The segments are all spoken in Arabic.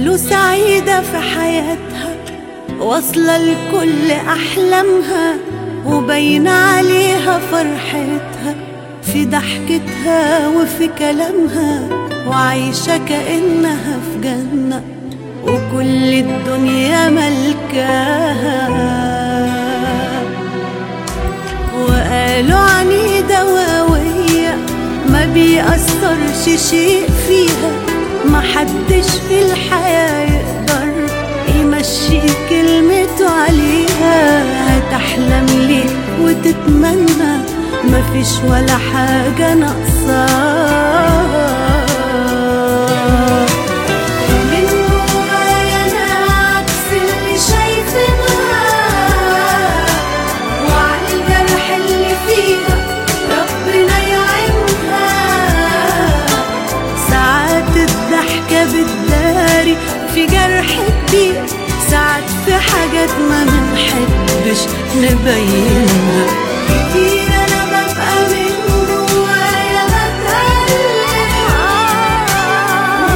وجماله سعيدة في حياتها واصلة لكل أحلامها وبين عليها فرحتها في ضحكتها وفي كلامها وعايشة كأنها في جنة وكل الدنيا ملكاها. وقالوا عنيدة وقوية ما بيأثرش شيء فيها. محدش في الحياة يقدر يمشي كلمته عليها. هتحلم ليه وتتمنى. مفيش ولا حاجة ناقصاها في جرح كبير. ساعات في حاجات ما بنحبش نبينها. كتير أنا ببقى من جوايا بتألم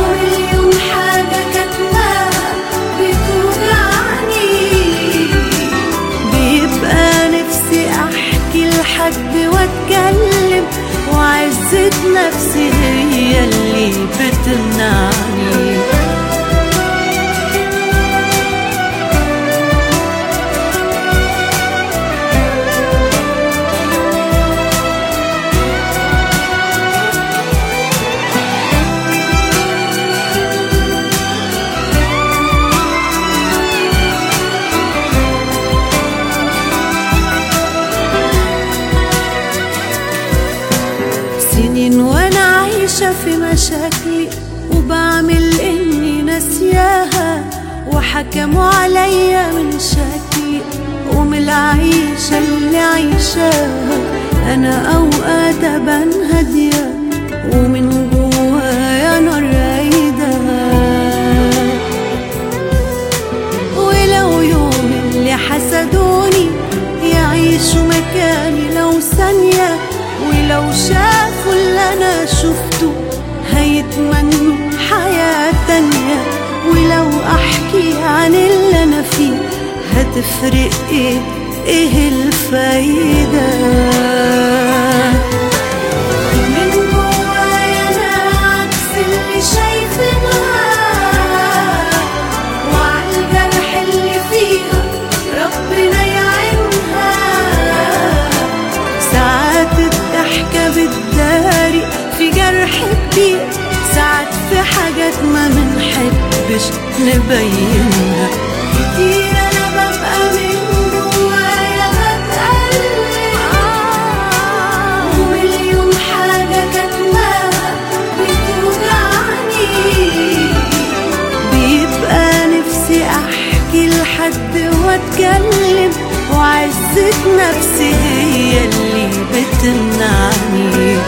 ومليون حاجة كاتماها بتوجعني. بيبقى نفسي أحكي لحد وأتكلم وعزة نفسي هي اللي بتمنعني. في مشاكلي وبعمل إني ناسياها وحكموا عليا من شكلي ومن العيشة اللي عايشاها. أنا أوقات ابان هادية ومن جوايا نار رايدة ولو يوم اللي حسدوني يعيشوا مكاني لو ثانية ولو شافوا اللي أنا شفته هيتمنوا حياة تانية ولو أحكي عن اللي أنا فيه هتفرق إيه؟ إيه الفايدة؟ كبير ساعات في حاجات ما منحبش نبينها. كتير أنا ببقى من جوايا بتألم. ومليون حاجة كاتماها بتوجعني. بيبقى نفسي أحكي لحد وأتكلم وعزة نفسي هي اللي بتمنعني.